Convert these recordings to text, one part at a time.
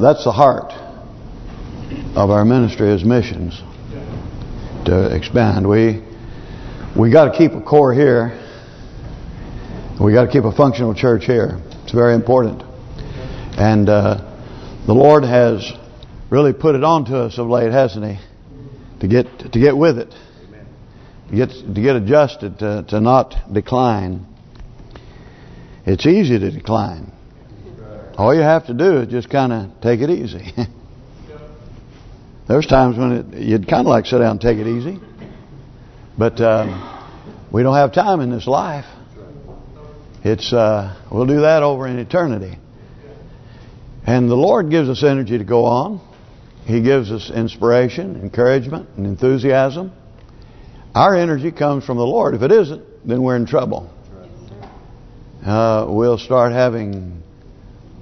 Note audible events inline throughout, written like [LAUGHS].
that's the heart of our ministry as missions to expand. We we got to keep a core here. We got to keep a functional church here. It's very important. And uh, the Lord has really put it on to us of late, hasn't He? To get to get with it, to get to get adjusted, to to not decline. It's easy to decline. All you have to do is just kind of take it easy. [LAUGHS] There's times when it, you'd kind of like sit down and take it easy. But um, we don't have time in this life. It's uh, We'll do that over in eternity. And the Lord gives us energy to go on. He gives us inspiration, encouragement, and enthusiasm. Our energy comes from the Lord. If it isn't, then we're in trouble. Uh, we'll start having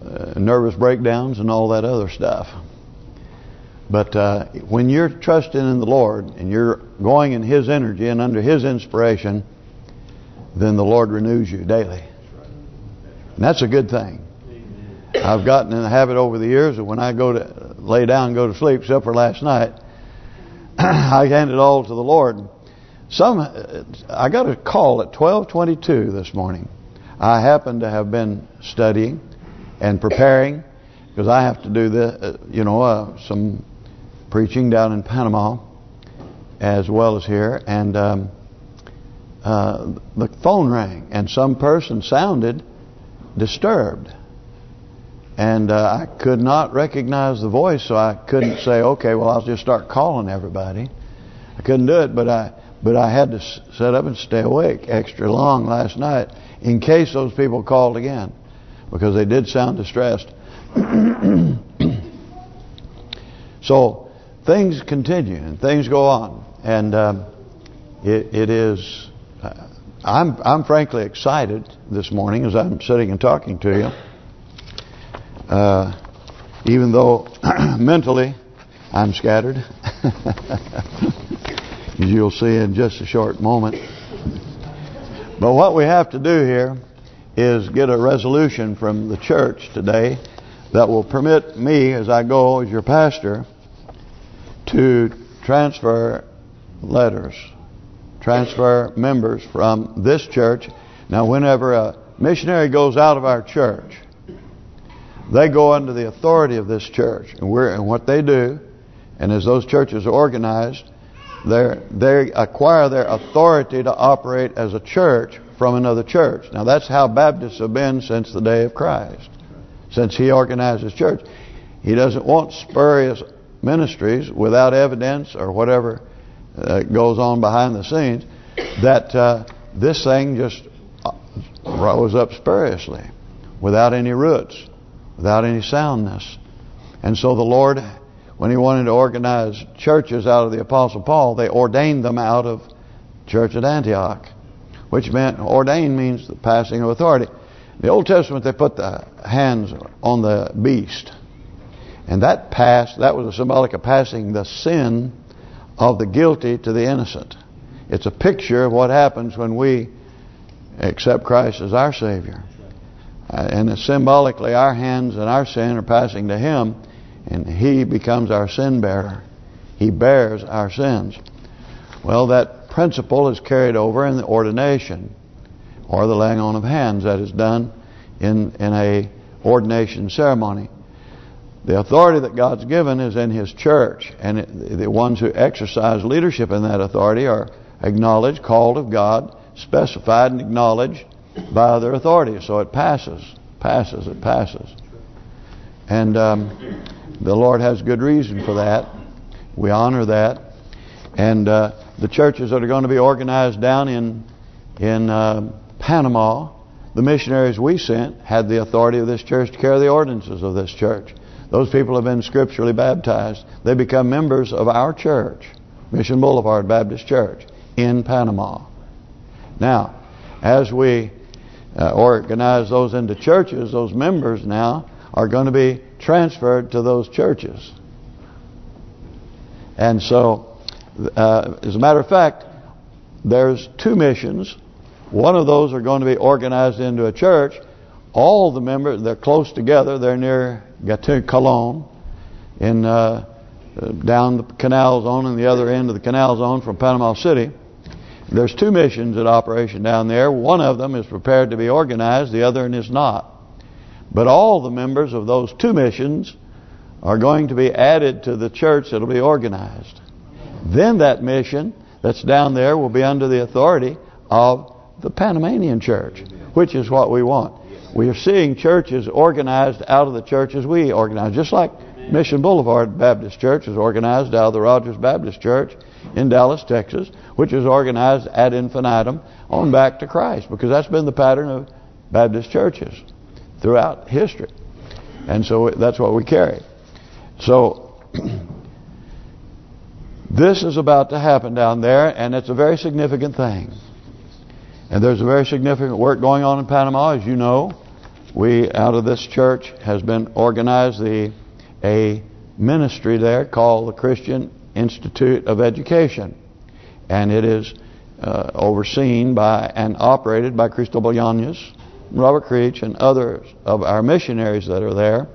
uh, nervous breakdowns and all that other stuff. But uh, when you're trusting in the Lord and you're going in His energy and under His inspiration, then the Lord renews you daily. And that's a good thing. I've gotten in the habit over the years that when I go to lay down and go to sleep, except for last night, [CLEARS THROAT] I hand it all to the Lord. Some, I got a call at 12:22 this morning. I happened to have been studying and preparing because I have to do the, uh, you know, uh, some preaching down in Panama as well as here, and um, uh, the phone rang, and some person sounded disturbed. And uh, I could not recognize the voice, so I couldn't say, okay, well, I'll just start calling everybody. I couldn't do it, but I but I had to set up and stay awake extra long last night in case those people called again, because they did sound distressed. [CLEARS THROAT] so things continue and things go on, and um, it, it is. Uh, I'm I'm frankly excited this morning as I'm sitting and talking to you. Uh, even though [CLEARS THROAT] mentally I'm scattered, [LAUGHS] as you'll see in just a short moment. But what we have to do here is get a resolution from the church today that will permit me, as I go as your pastor, to transfer letters, transfer members from this church. Now, whenever a missionary goes out of our church, they go under the authority of this church, and we're and what they do, and as those churches are organized, they they acquire their authority to operate as a church from another church. Now that's how Baptists have been since the day of Christ, since He organized His church. He doesn't want spurious ministries without evidence or whatever uh, goes on behind the scenes. That uh, this thing just uh, rose up spuriously, without any roots without any soundness. And so the Lord, when He wanted to organize churches out of the Apostle Paul, they ordained them out of church at Antioch. Which meant, ordain means the passing of authority. In the Old Testament, they put the hands on the beast. And that passed, that was a symbolic of passing the sin of the guilty to the innocent. It's a picture of what happens when we accept Christ as our Savior. Uh, and symbolically, our hands and our sin are passing to Him, and He becomes our sin bearer. He bears our sins. Well, that principle is carried over in the ordination, or the laying on of hands that is done in in a ordination ceremony. The authority that God's given is in His church, and it, the ones who exercise leadership in that authority are acknowledged, called of God, specified and acknowledged by their authority. So it passes, passes, it passes. And um, the Lord has good reason for that. We honor that. And uh, the churches that are going to be organized down in in uh, Panama, the missionaries we sent had the authority of this church to carry the ordinances of this church. Those people have been scripturally baptized. They become members of our church, Mission Boulevard Baptist Church, in Panama. Now, as we uh, organize those into churches, those members now are going to be transferred to those churches. And so, uh, as a matter of fact, there's two missions. One of those are going to be organized into a church. All the members, they're close together. They're near Gatun Colon, in uh, down the canal zone and the other end of the canal zone from Panama City. There's two missions in operation down there. One of them is prepared to be organized, the other one is not. But all the members of those two missions are going to be added to the church that will be organized. Then that mission that's down there will be under the authority of the Panamanian church, which is what we want. We are seeing churches organized out of the churches we organize, just like Mission Boulevard Baptist Church is organized out of the Rogers Baptist Church in Dallas, Texas, which is organized ad infinitum on back to Christ, because that's been the pattern of Baptist churches throughout history. And so that's what we carry. So [CLEARS THROAT] this is about to happen down there, and it's a very significant thing. And there's a very significant work going on in Panama, as you know. We, out of this church, has been organized the a ministry there called the Christian Institute of Education. And it is uh, overseen by and operated by Cristobal Yanez, Robert Creech, and others of our missionaries that are there.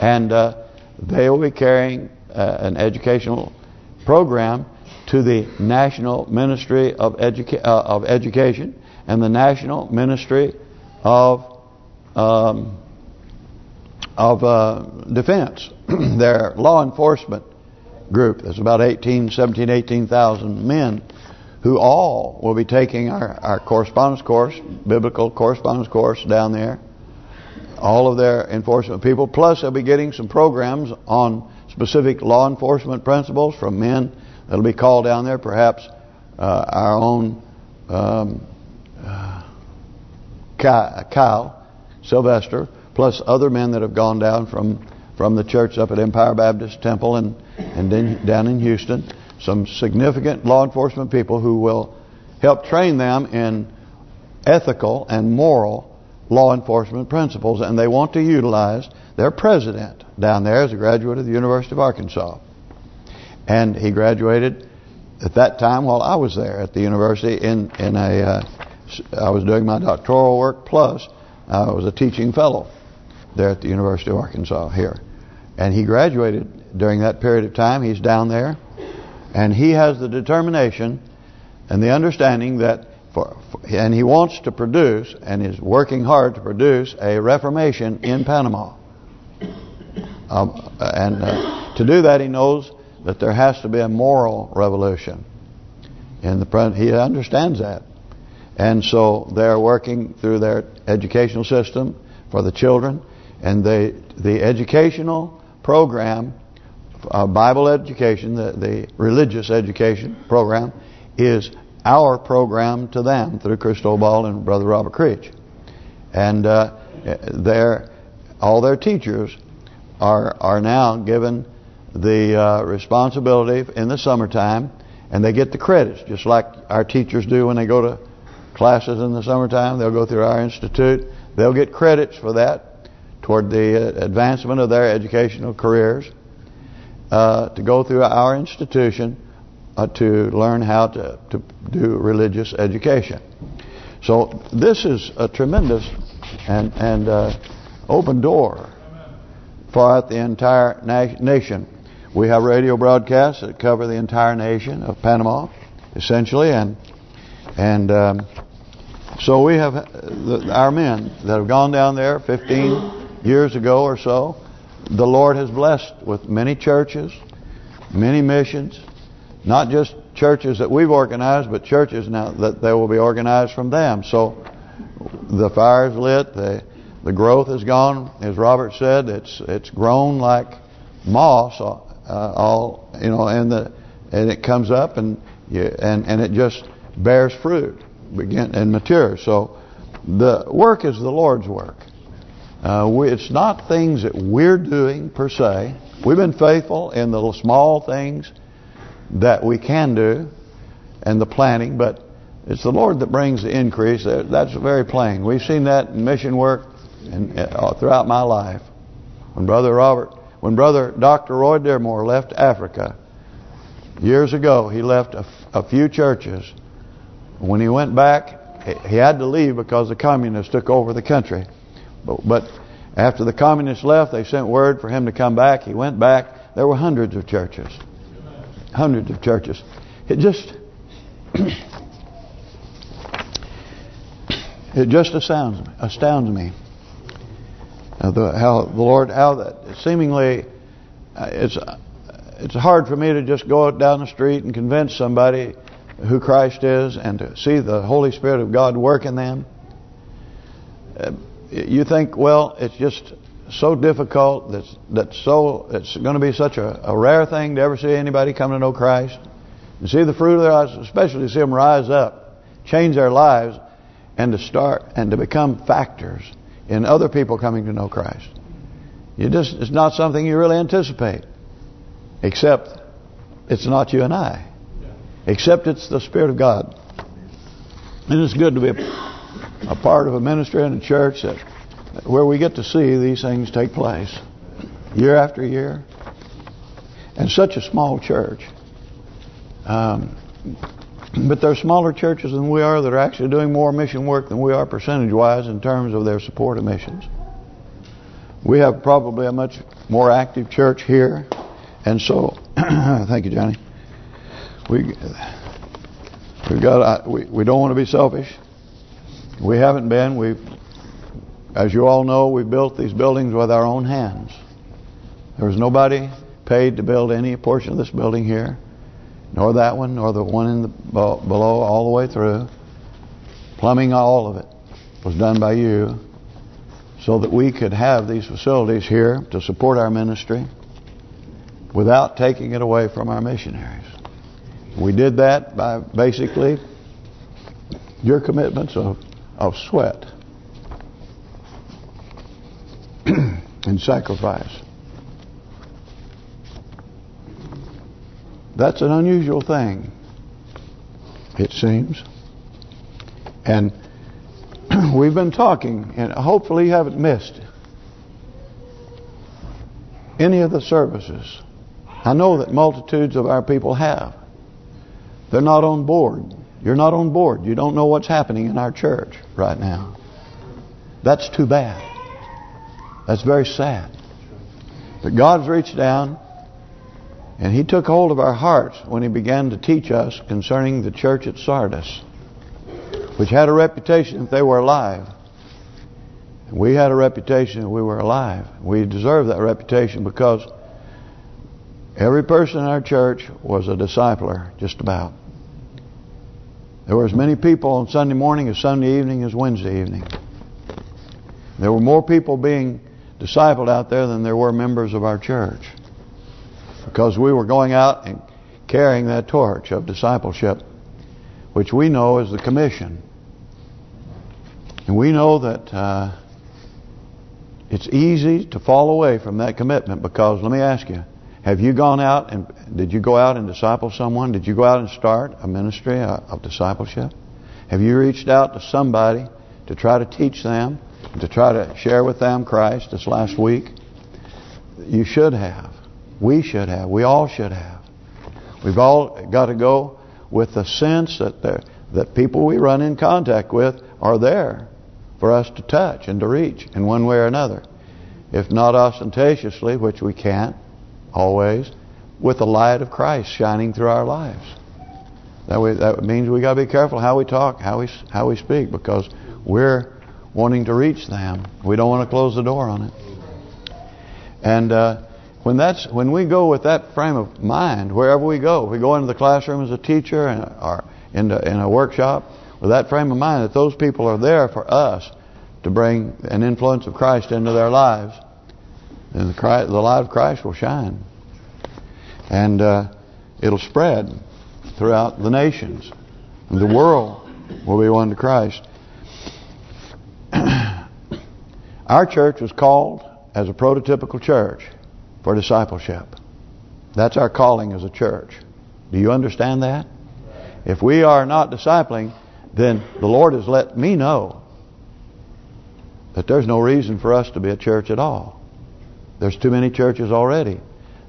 And uh, they will be carrying uh, an educational program to the National Ministry of, Educa uh, of Education and the National Ministry of um, of uh, Defense, [CLEARS THROAT] their law enforcement group. There's about 18, 17, 18,000 men who all will be taking our, our correspondence course, biblical correspondence course down there. All of their enforcement people. Plus they'll be getting some programs on specific law enforcement principles from men that'll be called down there. Perhaps uh, our own um, uh, Kyle Sylvester, plus other men that have gone down from from the church up at Empire Baptist Temple and and then down in Houston. Some significant law enforcement people who will help train them in ethical and moral law enforcement principles, and they want to utilize their president down there as a graduate of the University of Arkansas. And he graduated at that time while I was there at the university in in a uh, I was doing my doctoral work plus I was a teaching fellow there at the University of Arkansas here. And he graduated during that period of time. He's down there. And he has the determination and the understanding that for, and he wants to produce and is working hard to produce a reformation in Panama. Um, and uh, to do that, he knows that there has to be a moral revolution. In the he understands that, and so they're working through their educational system for the children, and they the educational program, uh, Bible education, the the religious education program, is our program to them through Cristobal and Brother Robert Creech, and uh, their all their teachers are are now given the uh, responsibility in the summertime, and they get the credits, just like our teachers do when they go to classes in the summertime. They'll go through our institute. They'll get credits for that toward the uh, advancement of their educational careers uh, to go through our institution uh, to learn how to, to do religious education. So this is a tremendous and and uh, open door for the entire na nation. We have radio broadcasts that cover the entire nation of Panama, essentially, and and um, so we have the, our men that have gone down there 15 years ago or so. The Lord has blessed with many churches, many missions, not just churches that we've organized, but churches now that they will be organized from them. So the fire's lit, the the growth has gone, as Robert said, it's it's grown like moss uh, all you know, and the and it comes up and you, and and it just bears fruit, begin and matures. So the work is the Lord's work. Uh, we, it's not things that we're doing per se. We've been faithful in the small things that we can do and the planning, but it's the Lord that brings the increase. That's very plain. We've seen that in mission work and uh, throughout my life. When Brother Robert when Brother Dr. Roy Dearmore left Africa years ago, he left a, a few churches. When he went back, he had to leave because the communists took over the country. But, but After the communists left, they sent word for him to come back. He went back. There were hundreds of churches. Hundreds of churches. It just... [CLEARS THROAT] it just astounds me. Astounds me. The, how the Lord, how that seemingly, uh, it's it's hard for me to just go out down the street and convince somebody who Christ is and to see the Holy Spirit of God work in them. Uh, you think, well, it's just so difficult. That's that's so. It's going to be such a, a rare thing to ever see anybody come to know Christ and see the fruit of their eyes, especially to see them rise up, change their lives, and to start and to become factors in other people coming to know Christ. You just it's not something you really anticipate, except it's not you and I, except it's the Spirit of God. And it's good to be a a part of a ministry and a church that where we get to see these things take place year after year. And such a small church. Um, but there are smaller churches than we are that are actually doing more mission work than we are percentage-wise in terms of their support of missions. We have probably a much more active church here. And so, [CLEARS THROAT] thank you, Johnny. We we've got uh, we we don't want to be selfish. We haven't been. We've, as you all know, we built these buildings with our own hands. There was nobody paid to build any portion of this building here, nor that one, nor the one in the below, all the way through. Plumbing, all of it, was done by you, so that we could have these facilities here to support our ministry without taking it away from our missionaries. We did that by basically your commitments of of sweat and sacrifice. That's an unusual thing, it seems. And [CLEARS THROAT] we've been talking, and hopefully you haven't missed any of the services. I know that multitudes of our people have. They're not on board. You're not on board. You don't know what's happening in our church right now. That's too bad. That's very sad. But God's reached down and He took hold of our hearts when He began to teach us concerning the church at Sardis, which had a reputation if they were alive. We had a reputation if we were alive. We deserve that reputation because every person in our church was a discipler, just about. There were as many people on Sunday morning as Sunday evening as Wednesday evening. There were more people being discipled out there than there were members of our church. Because we were going out and carrying that torch of discipleship, which we know is the commission. And we know that uh, it's easy to fall away from that commitment because, let me ask you, have you gone out and did you go out and disciple someone? Did you go out and start a ministry of discipleship? Have you reached out to somebody to try to teach them, to try to share with them Christ this last week? You should have. We should have. We all should have. We've all got to go with the sense that the that people we run in contact with are there for us to touch and to reach in one way or another. If not ostentatiously, which we can't, always, with the light of Christ shining through our lives. That that means we got to be careful how we talk, how we how we speak, because we're wanting to reach them. We don't want to close the door on it. And uh, when that's when we go with that frame of mind, wherever we go, if we go into the classroom as a teacher and or in in a workshop with that frame of mind, that those people are there for us to bring an influence of Christ into their lives and the, Christ, the light of Christ will shine. And uh, it'll spread throughout the nations. And the world will be won to Christ. Our church was called as a prototypical church for discipleship. That's our calling as a church. Do you understand that? If we are not discipling, then the Lord has let me know that there's no reason for us to be a church at all. There's too many churches already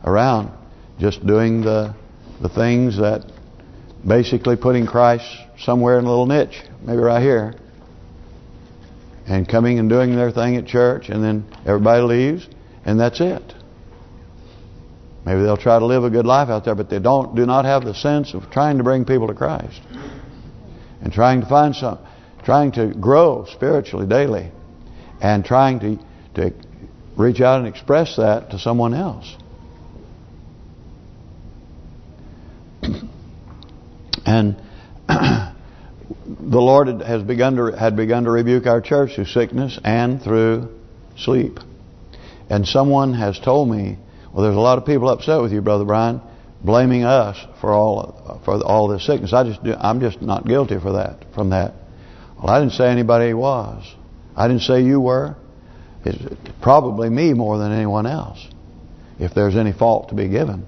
around just doing the the things that basically putting Christ somewhere in a little niche, maybe right here. And coming and doing their thing at church, and then everybody leaves, and that's it. Maybe they'll try to live a good life out there, but they don't do not have the sense of trying to bring people to Christ and trying to find some, trying to grow spiritually daily, and trying to to reach out and express that to someone else. [CLEARS THROAT] and [CLEARS THROAT] the Lord has begun to had begun to rebuke our church through sickness and through sleep. And someone has told me, well, there's a lot of people upset with you, Brother Brian, blaming us for all for all this sickness. I just I'm just not guilty for that from that. Well, I didn't say anybody was. I didn't say you were. It's probably me more than anyone else, if there's any fault to be given.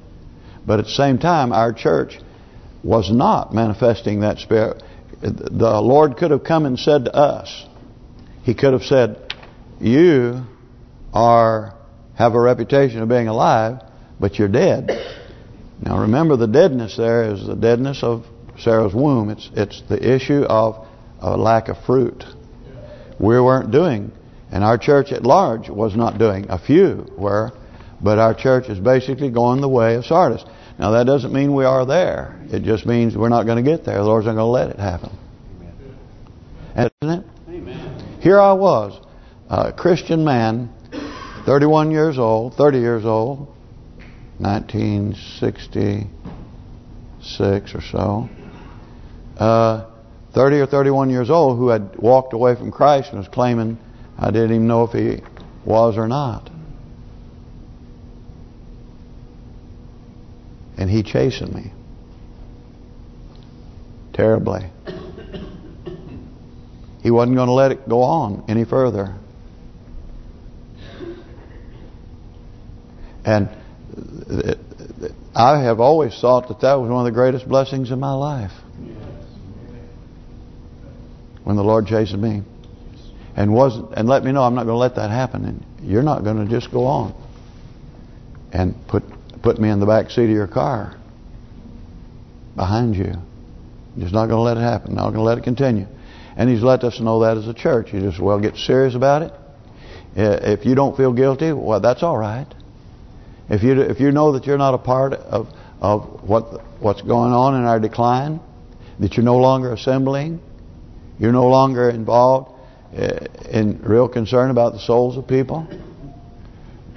But at the same time, our church was not manifesting that spirit the Lord could have come and said to us, He could have said, you are have a reputation of being alive, but you're dead. Now remember the deadness there is the deadness of Sarah's womb. It's it's the issue of a lack of fruit. We weren't doing, and our church at large was not doing. A few were, but our church is basically going the way of Sardis. Now that doesn't mean we are there. It just means we're not going to get there. The Lord's not going to let it happen. Amen. Isn't it? Amen. Here I was, a Christian man, 31 years old, 30 years old, 1966 or so. Uh, 30 or 31 years old who had walked away from Christ and was claiming I didn't even know if he was or not. And he chastened me. Terribly. He wasn't going to let it go on any further. And I have always thought that that was one of the greatest blessings in my life. When the Lord chastened me. And wasn't and let me know I'm not going to let that happen. And you're not going to just go on and put put me in the back seat of your car behind you. Just not going to let it happen. Not going to let it continue. And He's let us know that as a church. You just, well, get serious about it. If you don't feel guilty, well, that's all right. If you if you know that you're not a part of of what what's going on in our decline, that you're no longer assembling, you're no longer involved eh, in real concern about the souls of people,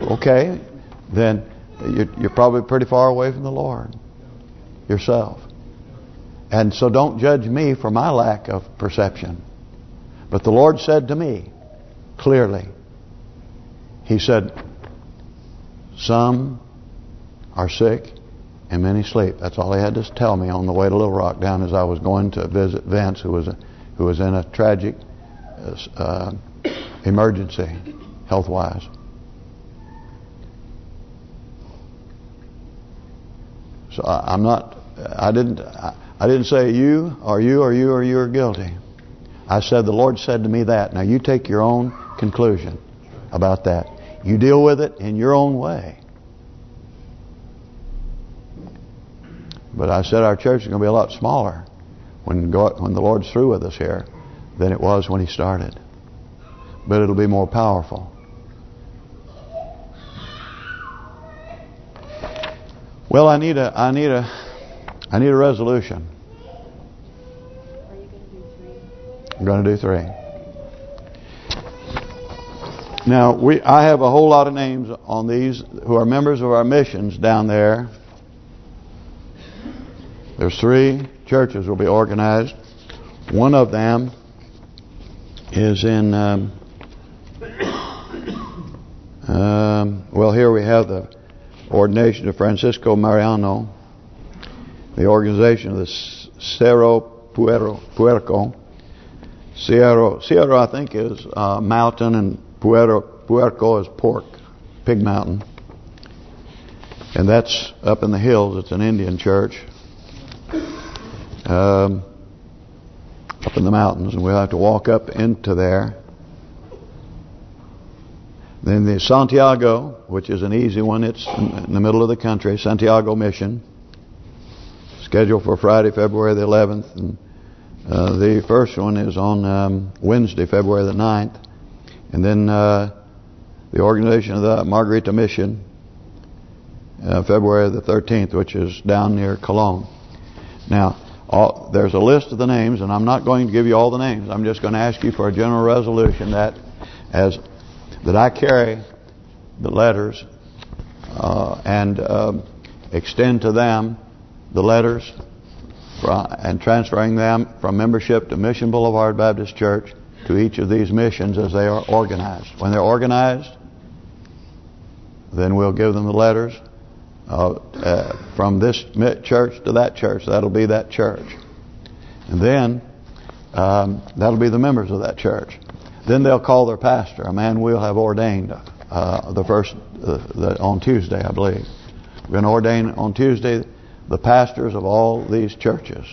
okay, then you're probably pretty far away from the Lord yourself. And so don't judge me for my lack of perception. But the Lord said to me, clearly, He said, some are sick and many sleep. That's all He had to tell me on the way to Little Rock down as I was going to visit Vince, who was a, who was in a tragic uh, emergency, health-wise. So I, am not. I didn't. I, I didn't say you or you or you or you are guilty. I said the Lord said to me that. Now you take your own conclusion about that. You deal with it in your own way. But I said our church is going to be a lot smaller when God, when the Lord's through with us here than it was when He started. But it'll be more powerful. Well, I need a I need a I need a resolution. I'm going to do three. Now, we I have a whole lot of names on these who are members of our missions down there. There's three churches will be organized. One of them is in, um, [COUGHS] um, well, here we have the ordination of Francisco Mariano, the organization of the Cerro Puerco, Puerco. Cerro, Cerro I think is uh, mountain and Puerco, Puerco is pork, pig mountain. And that's up in the hills. It's an Indian church. Um, up in the mountains. And we'll have to walk up into there. Then the Santiago, which is an easy one, it's in the middle of the country, Santiago Mission. Scheduled for Friday, February the 11th. And uh, the first one is on um, Wednesday, February the 9th. And then uh, the organization of the Margarita Mission, uh, February the 13th, which is down near Colon. Now, all, there's a list of the names, and I'm not going to give you all the names. I'm just going to ask you for a general resolution that as that I carry the letters uh, and uh, extend to them the letters and transferring them from membership to Mission Boulevard Baptist Church to each of these missions as they are organized. When they're organized, then we'll give them the letters uh, uh, from this church to that church. That'll be that church. And then um, that'll be the members of that church. Then they'll call their pastor, a man we'll have ordained uh, the first uh, the, on Tuesday, I believe. We're going to ordain on Tuesday the pastors of all these churches.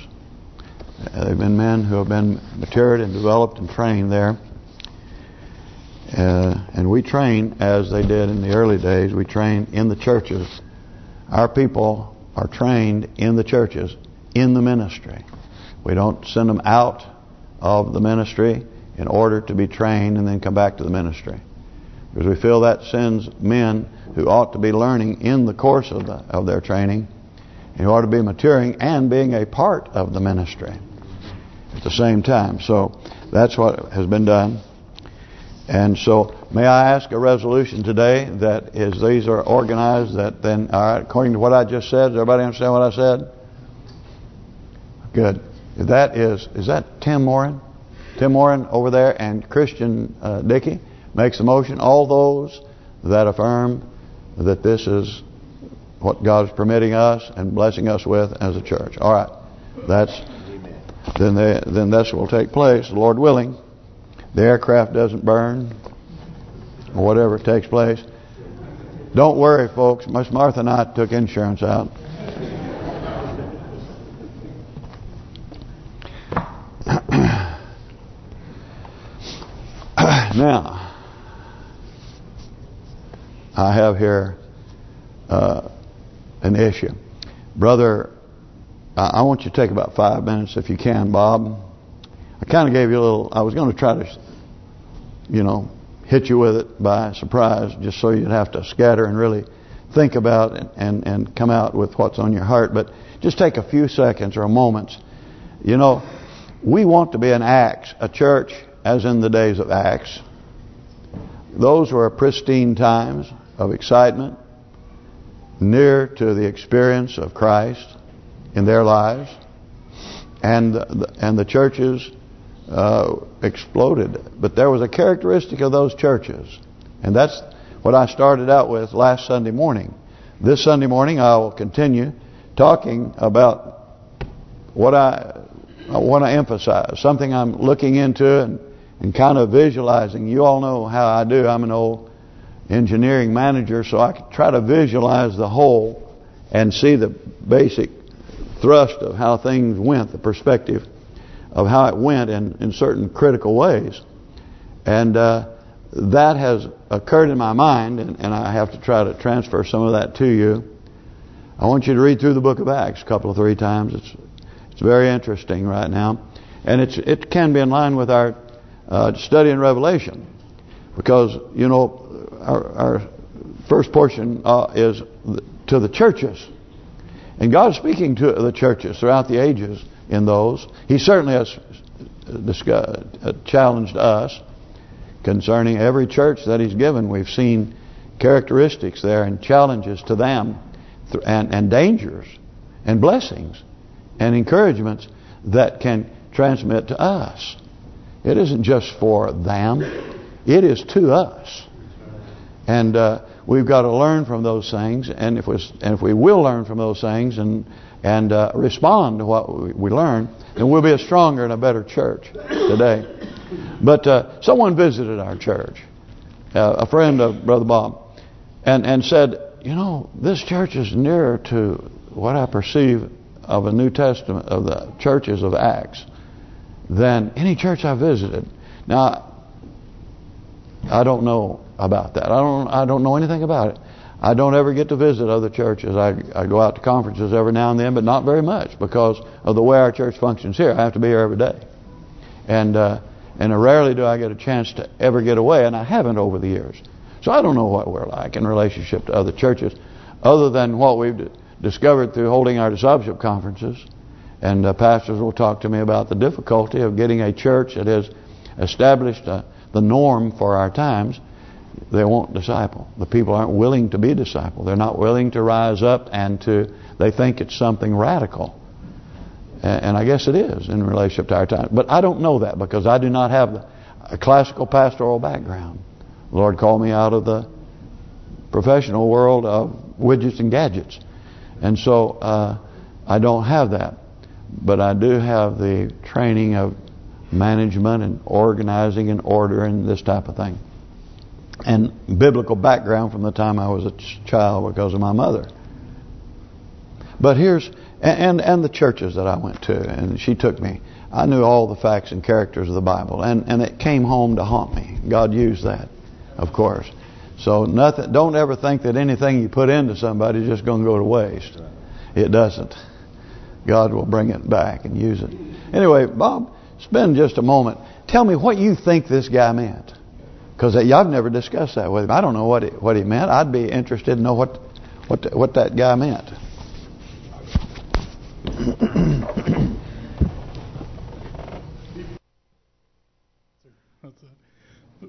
Uh, they've been men who have been matured and developed and trained there. Uh, and we train as they did in the early days. We train in the churches. Our people are trained in the churches, in the ministry. We don't send them out of the ministry in order to be trained and then come back to the ministry. Because we feel that sends men who ought to be learning in the course of the of their training who ought to be maturing and being a part of the ministry at the same time. So that's what has been done. And so may I ask a resolution today that is these are organized that then all right, according to what I just said, does everybody understand what I said? Good. That is is that Tim Moran? Tim Warren over there and Christian uh, Dickey makes the motion. All those that affirm that this is what God is permitting us and blessing us with as a church. All right, that's then they, then this will take place, Lord willing. The aircraft doesn't burn or whatever takes place. Don't worry, folks. Miss Martha and I took insurance out. Now, I have here uh, an issue. Brother, I want you to take about five minutes if you can, Bob. I kind of gave you a little, I was going to try to, you know, hit you with it by surprise just so you'd have to scatter and really think about it and, and come out with what's on your heart. But just take a few seconds or moments. You know, we want to be an Acts, a church as in the days of Acts. Those were pristine times of excitement, near to the experience of Christ in their lives, and the, and the churches uh, exploded. But there was a characteristic of those churches, and that's what I started out with last Sunday morning. This Sunday morning I will continue talking about what I, I want to emphasize, something I'm looking into and, and kind of visualizing. You all know how I do. I'm an old engineering manager, so I try to visualize the whole and see the basic thrust of how things went, the perspective of how it went in, in certain critical ways. And uh, that has occurred in my mind, and, and I have to try to transfer some of that to you. I want you to read through the book of Acts a couple of three times. It's it's very interesting right now. And it's it can be in line with our uh, study in Revelation. Because, you know, our, our first portion uh, is to the churches. And God is speaking to the churches throughout the ages in those. He certainly has discussed, uh, challenged us concerning every church that He's given. We've seen characteristics there and challenges to them and, and dangers and blessings and encouragements that can transmit to us. It isn't just for them. It is to us. And uh, we've got to learn from those things, and if we and if we will learn from those things and and uh, respond to what we, learn, then we'll be a stronger and a better church today. But uh, someone visited our church, uh, a friend of Brother Bob, and and said, you know, this church is nearer to what I perceive of a New Testament of the churches of Acts than any church I visited. Now, I don't know about that. I don't I don't know anything about it. I don't ever get to visit other churches. I I go out to conferences every now and then, but not very much because of the way our church functions here. I have to be here every day, and uh, And rarely do I get a chance to ever get away, and I haven't over the years. So I don't know what we're like in relationship to other churches, other than what we've discovered through holding our discipleship conferences. And pastors will talk to me about the difficulty of getting a church that has established uh, the norm for our times. They won't disciple. The people aren't willing to be discipled. They're not willing to rise up and to. They think it's something radical. And I guess it is in relationship to our time. But I don't know that because I do not have a classical pastoral background. The Lord called me out of the professional world of widgets and gadgets. And so uh, I don't have that. But I do have the training of management and organizing and order and this type of thing. And biblical background from the time I was a child because of my mother. But here's and and the churches that I went to, and she took me. I knew all the facts and characters of the Bible, and and it came home to haunt me. God used that, of course. So nothing. Don't ever think that anything you put into somebody is just going to go to waste. It doesn't. God will bring it back and use it. Anyway, Bob, spend just a moment. Tell me what you think this guy meant. Because uh, I've never discussed that with him. I don't know what he, what he meant. I'd be interested to know what what what that guy meant.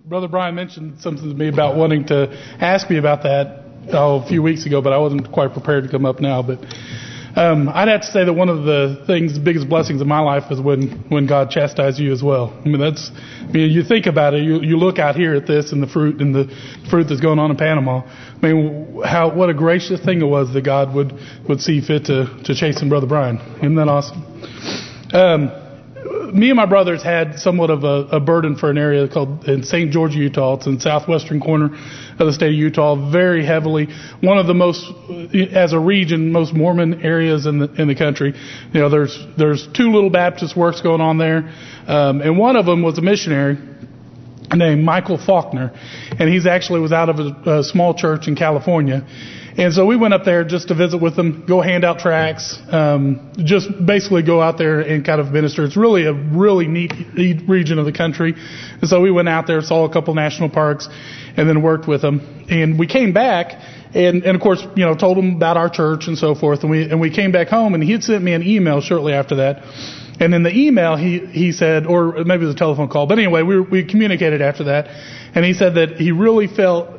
Brother Brian mentioned something to me about wanting to ask me about that oh, a few weeks ago, but I wasn't quite prepared to come up now. But um, I'd have to say that one of the things, the biggest blessings of my life is when when God chastises you as well. I mean, that's, I mean, you think about it, you you look out here at this and the fruit and the fruit that's going on in Panama. I mean, how what a gracious thing it was that God would would see fit to to chasten Brother Brian. Isn't that awesome? Um, me and my brothers had somewhat of a, a burden for an area called in St. George, Utah. It's in the southwestern corner of the state of Utah, very heavily one of the most, as a region, most Mormon areas in the in the country. You know, there's there's two little Baptist works going on there, um, and one of them was a missionary named Michael Faulkner, and he's actually was out of a, a small church in California and so we went up there just to visit with them, go hand out tracts, um, just basically go out there and kind of minister. It's really a really neat, neat region of the country. And so we went out there, saw a couple national parks, and then worked with them. And we came back, and, and of course, you know, told them about our church and so forth. And we and we came back home, and he had sent me an email shortly after that. And in the email, he he said, or maybe it was a telephone call, but anyway, we we communicated after that, and he said that he really felt,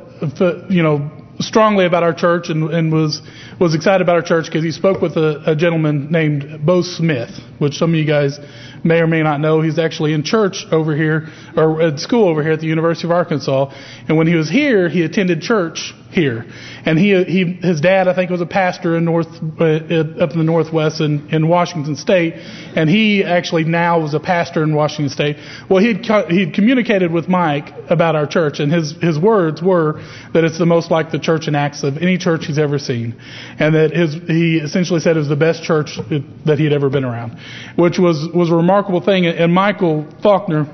you know, strongly about our church and, and was was excited about our church because he spoke with a, a gentleman named Bo Smith, which some of you guys may or may not know. He's actually in church over here, or at school over here at the University of Arkansas. And when he was here, he attended church here. And he, he, his dad, I think, was a pastor in North, uh, up in the Northwest in, in Washington State, and he actually now was a pastor in Washington State. Well, he'd he'd communicated with Mike about our church, and his his words were that it's the most like the church in Acts of any church he's ever seen, and that his he essentially said it was the best church that he had ever been around, which was was a remarkable thing. And Michael Faulkner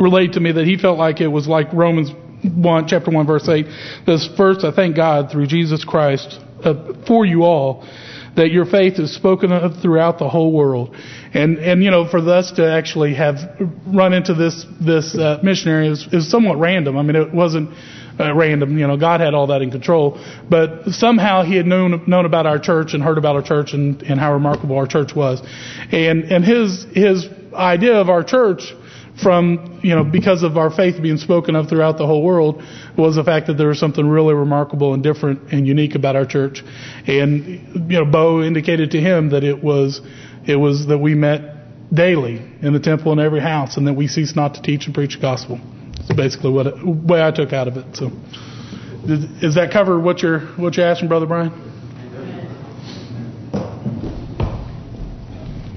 relayed to me that he felt like it was like Romans 1, chapter 1, verse 8. This first, I thank God through Jesus Christ uh, for you all that your faith is spoken of throughout the whole world. And, and you know, for us to actually have run into this, this uh, missionary is, is somewhat random. I mean, it wasn't uh, random. You know, God had all that in control. But somehow he had known known about our church and heard about our church and, and how remarkable our church was. And and his his idea of our church from, you know, because of our faith being spoken of throughout the whole world was the fact that there was something really remarkable and different and unique about our church. And, you know, Bo indicated to him that it was, it was that we met daily in the temple in every house and that we ceased not to teach and preach the gospel. That's basically what it, way I took out of it. So, does that cover what you're what you're asking, Brother Brian?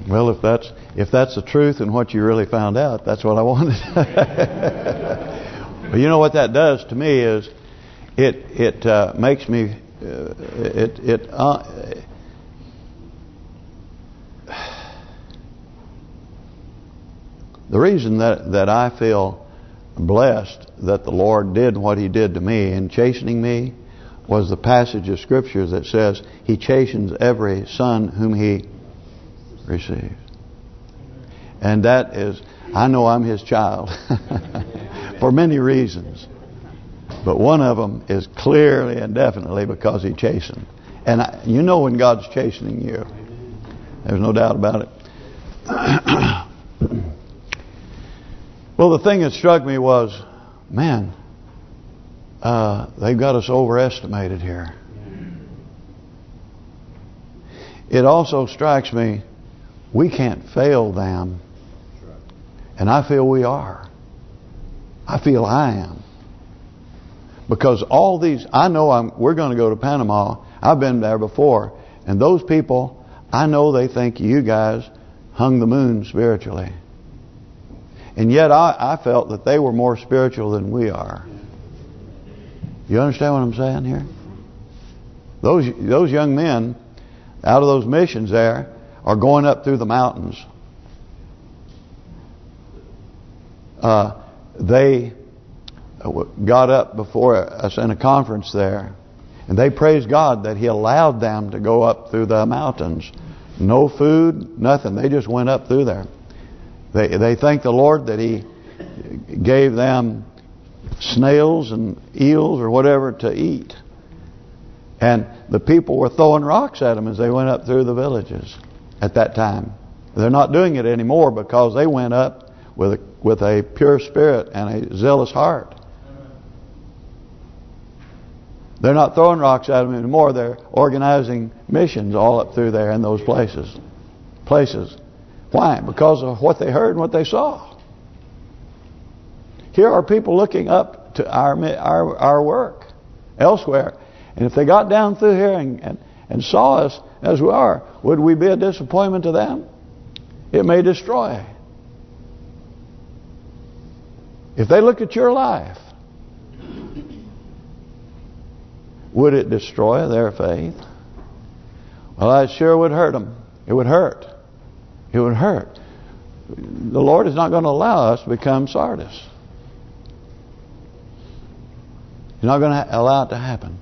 Well, if that's if that's the truth and what you really found out, that's what I wanted. [LAUGHS] but you know what that does to me is it it uh, makes me uh, it it uh, the reason that that I feel blessed that the Lord did what He did to me in chastening me was the passage of Scripture that says He chastens every son whom He receives. And that is, I know I'm His child [LAUGHS] for many reasons. But one of them is clearly and definitely because He chastened. And I, you know when God's chastening you. There's no doubt about it. [CLEARS THROAT] well, the thing that struck me was, man, uh, they've got us overestimated here. It also strikes me, we can't fail them. And I feel we are. I feel I am. Because all these, I know I'm. we're going to go to Panama. I've been there before. And those people, I know they think you guys hung the moon spiritually. And yet I, I felt that they were more spiritual than we are. You understand what I'm saying here? Those those young men out of those missions there are going up through the mountains. Uh, they got up before us in a conference there, and they praised God that He allowed them to go up through the mountains. No food, nothing. They just went up through there. They they thank the Lord that He gave them snails and eels or whatever to eat. And the people were throwing rocks at them as they went up through the villages at that time. They're not doing it anymore because they went up with a, with a pure spirit and a zealous heart. They're not throwing rocks at them anymore. They're organizing missions all up through there in those places. Places. Why? Because of what they heard and what they saw. Here are people looking up to our our our work elsewhere. And if they got down through here and, and, and saw us as we are, would we be a disappointment to them? It may destroy. If they look at your life, would it destroy their faith? Well, I sure would hurt them. It would hurt. It would hurt. The Lord is not going to allow us to become Sardis. He's not going to allow it to happen.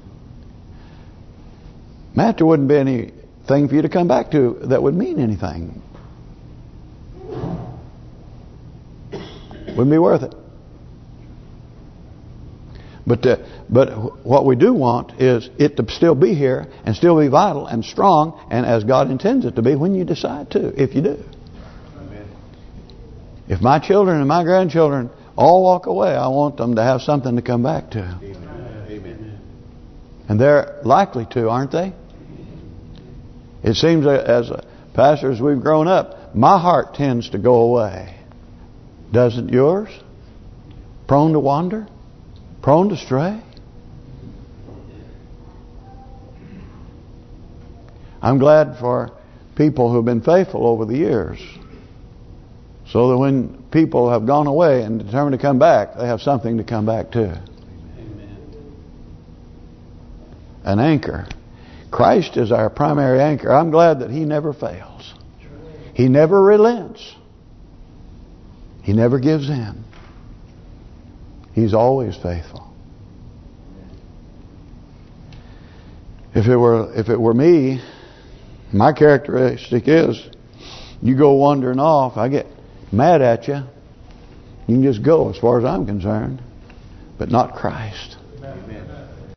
Matt, there wouldn't be anything for you to come back to that would mean anything. Wouldn't be worth it. But uh, but what we do want is it to still be here and still be vital and strong and as God intends it to be when you decide to, if you do. Amen. If my children and my grandchildren all walk away, I want them to have something to come back to. Amen. And they're likely to, aren't they? It seems as pastors we've grown up, my heart tends to go away. Doesn't yours? Prone to wander? Prone to stray? I'm glad for people who've been faithful over the years. So that when people have gone away and determined to come back, they have something to come back to. Amen. An anchor. Christ is our primary anchor. I'm glad that He never fails. He never relents. He never gives in. He's always faithful. If it were if it were me, my characteristic is you go wandering off, I get mad at you. You can just go as far as I'm concerned. But not Christ.